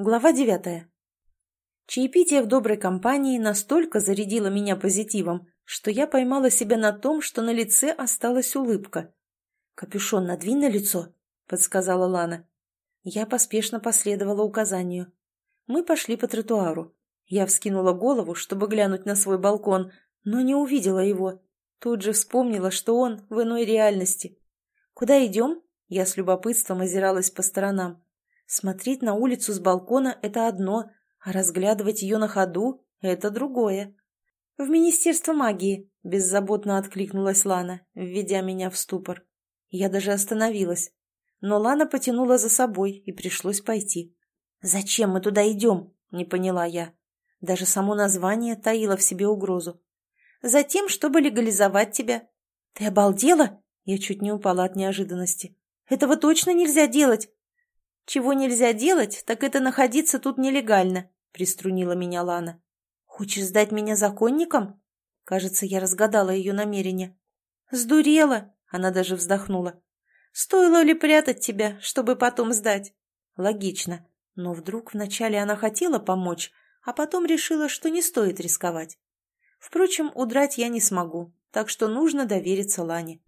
Глава девятая. Чаепитие в доброй компании настолько зарядило меня позитивом, что я поймала себя на том, что на лице осталась улыбка. «Капюшон надвинь на лицо», — подсказала Лана. Я поспешно последовала указанию. Мы пошли по тротуару. Я вскинула голову, чтобы глянуть на свой балкон, но не увидела его. Тут же вспомнила, что он в иной реальности. «Куда идем?» Я с любопытством озиралась по сторонам. Смотреть на улицу с балкона – это одно, а разглядывать ее на ходу – это другое. «В Министерство магии», – беззаботно откликнулась Лана, введя меня в ступор. Я даже остановилась. Но Лана потянула за собой, и пришлось пойти. «Зачем мы туда идем?» – не поняла я. Даже само название таило в себе угрозу. «Затем, чтобы легализовать тебя». «Ты обалдела?» Я чуть не упала от неожиданности. «Этого точно нельзя делать!» «Чего нельзя делать, так это находиться тут нелегально», — приструнила меня Лана. «Хочешь сдать меня законником?» Кажется, я разгадала ее намерение. «Сдурела!» — она даже вздохнула. «Стоило ли прятать тебя, чтобы потом сдать?» «Логично. Но вдруг вначале она хотела помочь, а потом решила, что не стоит рисковать. Впрочем, удрать я не смогу, так что нужно довериться Лане.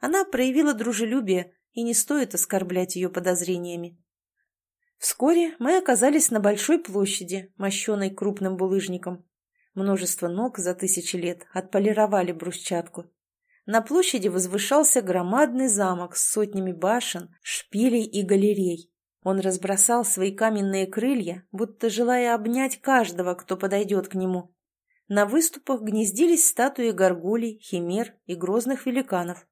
Она проявила дружелюбие, и не стоит оскорблять ее подозрениями. Вскоре мы оказались на большой площади, мощенной крупным булыжником. Множество ног за тысячи лет отполировали брусчатку. На площади возвышался громадный замок с сотнями башен, шпилей и галерей. Он разбросал свои каменные крылья, будто желая обнять каждого, кто подойдет к нему. На выступах гнездились статуи горгулей, химер и грозных великанов.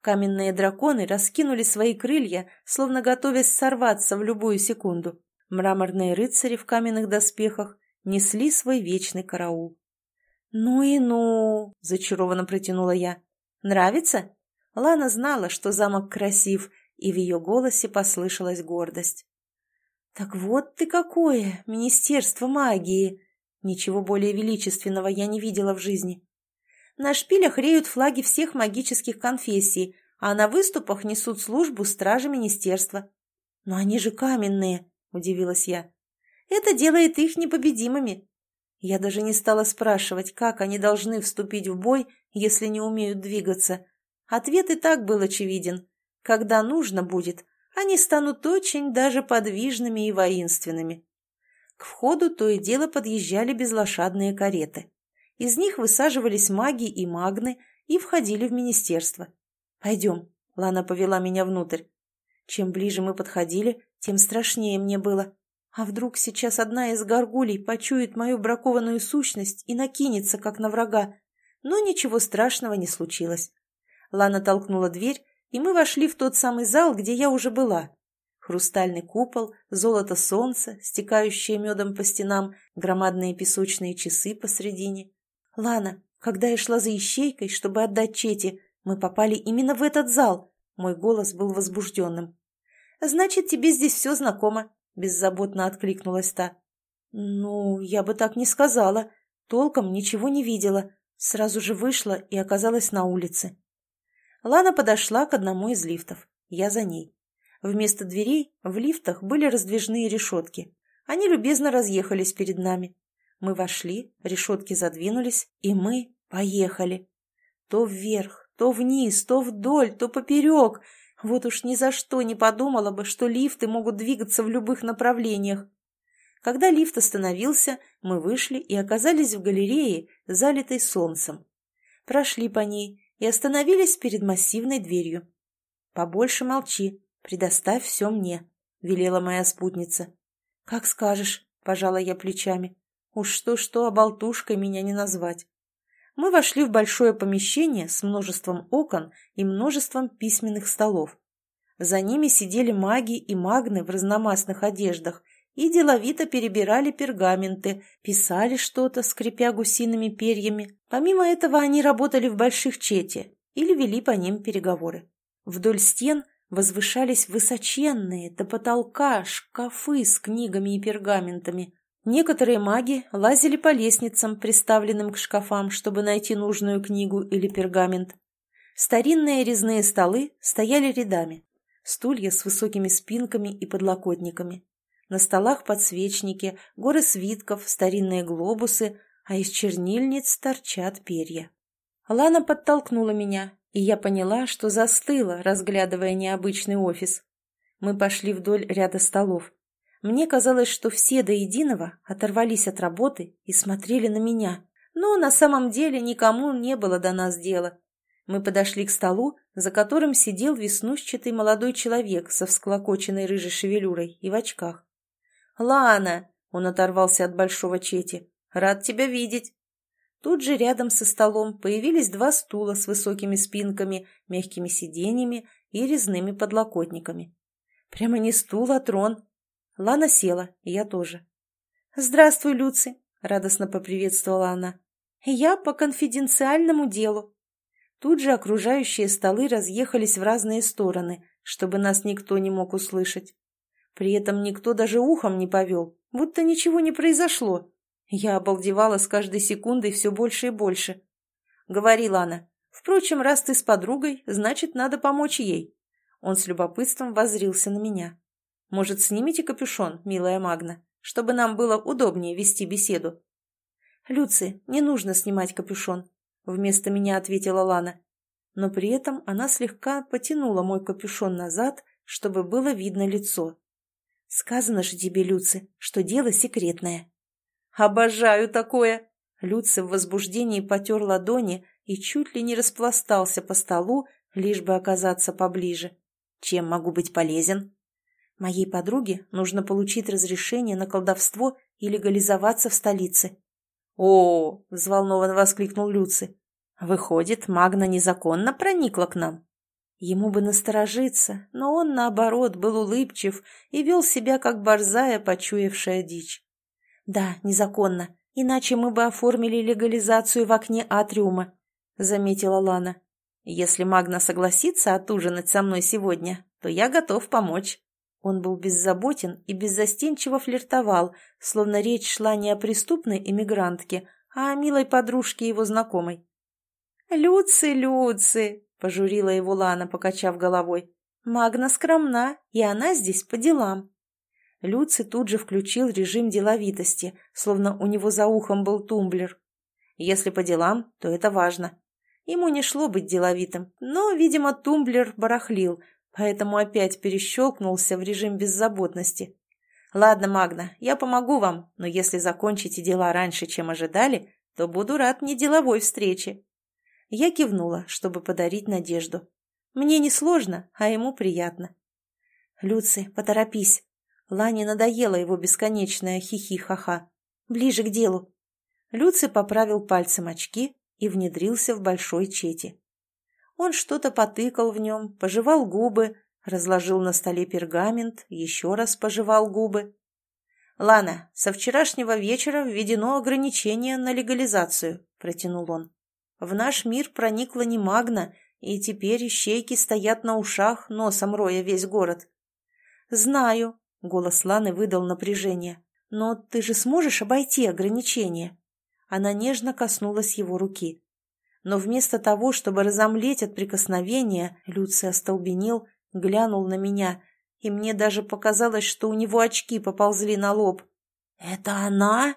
Каменные драконы раскинули свои крылья, словно готовясь сорваться в любую секунду. Мраморные рыцари в каменных доспехах несли свой вечный караул. «Ну и ну!» – зачарованно протянула я. «Нравится?» Лана знала, что замок красив, и в ее голосе послышалась гордость. «Так вот ты какое, Министерство магии!» Ничего более величественного я не видела в жизни. На шпилях реют флаги всех магических конфессий, а на выступах несут службу стражи министерства. «Но они же каменные», — удивилась я. «Это делает их непобедимыми». Я даже не стала спрашивать, как они должны вступить в бой, если не умеют двигаться. Ответ и так был очевиден. Когда нужно будет, они станут очень даже подвижными и воинственными. К входу то и дело подъезжали безлошадные кареты. Из них высаживались маги и магны и входили в министерство. «Пойдем», — Лана повела меня внутрь. Чем ближе мы подходили, тем страшнее мне было. А вдруг сейчас одна из горгулей почует мою бракованную сущность и накинется, как на врага? Но ничего страшного не случилось. Лана толкнула дверь, и мы вошли в тот самый зал, где я уже была. Хрустальный купол, золото солнца, стекающее медом по стенам, громадные песочные часы посредине. «Лана, когда я шла за ищейкой, чтобы отдать Чете, мы попали именно в этот зал». Мой голос был возбужденным. «Значит, тебе здесь все знакомо», — беззаботно откликнулась та. «Ну, я бы так не сказала. Толком ничего не видела. Сразу же вышла и оказалась на улице». Лана подошла к одному из лифтов. Я за ней. Вместо дверей в лифтах были раздвижные решетки. Они любезно разъехались перед нами. Мы вошли, решетки задвинулись, и мы поехали. То вверх, то вниз, то вдоль, то поперек. Вот уж ни за что не подумала бы, что лифты могут двигаться в любых направлениях. Когда лифт остановился, мы вышли и оказались в галерее, залитой солнцем. Прошли по ней и остановились перед массивной дверью. «Побольше молчи, предоставь все мне», — велела моя спутница. «Как скажешь», — пожала я плечами. Уж что-что, а болтушкой меня не назвать. Мы вошли в большое помещение с множеством окон и множеством письменных столов. За ними сидели маги и магны в разномастных одеждах и деловито перебирали пергаменты, писали что-то, скрипя гусиными перьями. Помимо этого они работали в больших чете или вели по ним переговоры. Вдоль стен возвышались высоченные до потолка шкафы с книгами и пергаментами, Некоторые маги лазили по лестницам, приставленным к шкафам, чтобы найти нужную книгу или пергамент. Старинные резные столы стояли рядами, стулья с высокими спинками и подлокотниками. На столах подсвечники, горы свитков, старинные глобусы, а из чернильниц торчат перья. Лана подтолкнула меня, и я поняла, что застыла, разглядывая необычный офис. Мы пошли вдоль ряда столов. Мне казалось, что все до единого оторвались от работы и смотрели на меня, но на самом деле никому не было до нас дела. Мы подошли к столу, за которым сидел веснущатый молодой человек со всклокоченной рыжей шевелюрой и в очках. «Лана!» — он оторвался от большого чети. «Рад тебя видеть!» Тут же рядом со столом появились два стула с высокими спинками, мягкими сиденьями и резными подлокотниками. Прямо не стул, а трон. Лана села, я тоже. «Здравствуй, Люци!» — радостно поприветствовала она. «Я по конфиденциальному делу». Тут же окружающие столы разъехались в разные стороны, чтобы нас никто не мог услышать. При этом никто даже ухом не повел, будто ничего не произошло. Я обалдевала с каждой секундой все больше и больше. Говорила она. «Впрочем, раз ты с подругой, значит, надо помочь ей». Он с любопытством воззрился на меня. «Может, снимите капюшон, милая Магна, чтобы нам было удобнее вести беседу?» «Люци, не нужно снимать капюшон», — вместо меня ответила Лана. Но при этом она слегка потянула мой капюшон назад, чтобы было видно лицо. Сказано же тебе, Люци, что дело секретное. Обожаю такое! Люци в возбуждении потер ладони и чуть ли не распластался по столу, лишь бы оказаться поближе. Чем могу быть полезен? Моей подруге нужно получить разрешение на колдовство и легализоваться в столице. «О!» — взволнованно воскликнул Люци. «Выходит, Магна незаконно проникла к нам?» Ему бы насторожиться, но он, наоборот, был улыбчив и вел себя, как борзая, почуявшая дичь. «Да, незаконно, иначе мы бы оформили легализацию в окне атриума», — заметила Лана. «Если Магна согласится отужинать со мной сегодня, то я готов помочь». Он был беззаботен и беззастенчиво флиртовал, словно речь шла не о преступной эмигрантке, а о милой подружке его знакомой. «Люци, Люци!» — пожурила его Лана, покачав головой. «Магна скромна, и она здесь по делам». Люци тут же включил режим деловитости, словно у него за ухом был тумблер. Если по делам, то это важно. Ему не шло быть деловитым, но, видимо, тумблер барахлил, поэтому опять перещелкнулся в режим беззаботности. «Ладно, Магна, я помогу вам, но если закончите дела раньше, чем ожидали, то буду рад неделовой встрече». Я кивнула, чтобы подарить надежду. Мне не сложно, а ему приятно. «Люци, поторопись!» Лане надоело его бесконечное хихи-ха-ха. «Ближе к делу!» Люци поправил пальцем очки и внедрился в большой чети. Он что-то потыкал в нем, пожевал губы, разложил на столе пергамент, еще раз пожевал губы. «Лана, со вчерашнего вечера введено ограничение на легализацию», — протянул он. В наш мир проникла не магна, и теперь ищейки стоят на ушах, носом роя весь город. «Знаю», — голос Ланы выдал напряжение, — «но ты же сможешь обойти ограничения?» Она нежно коснулась его руки. Но вместо того, чтобы разомлеть от прикосновения, Люций остолбенел, глянул на меня, и мне даже показалось, что у него очки поползли на лоб. «Это она?»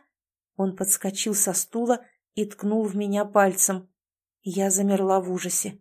Он подскочил со стула и ткнул в меня пальцем. Я замерла в ужасе.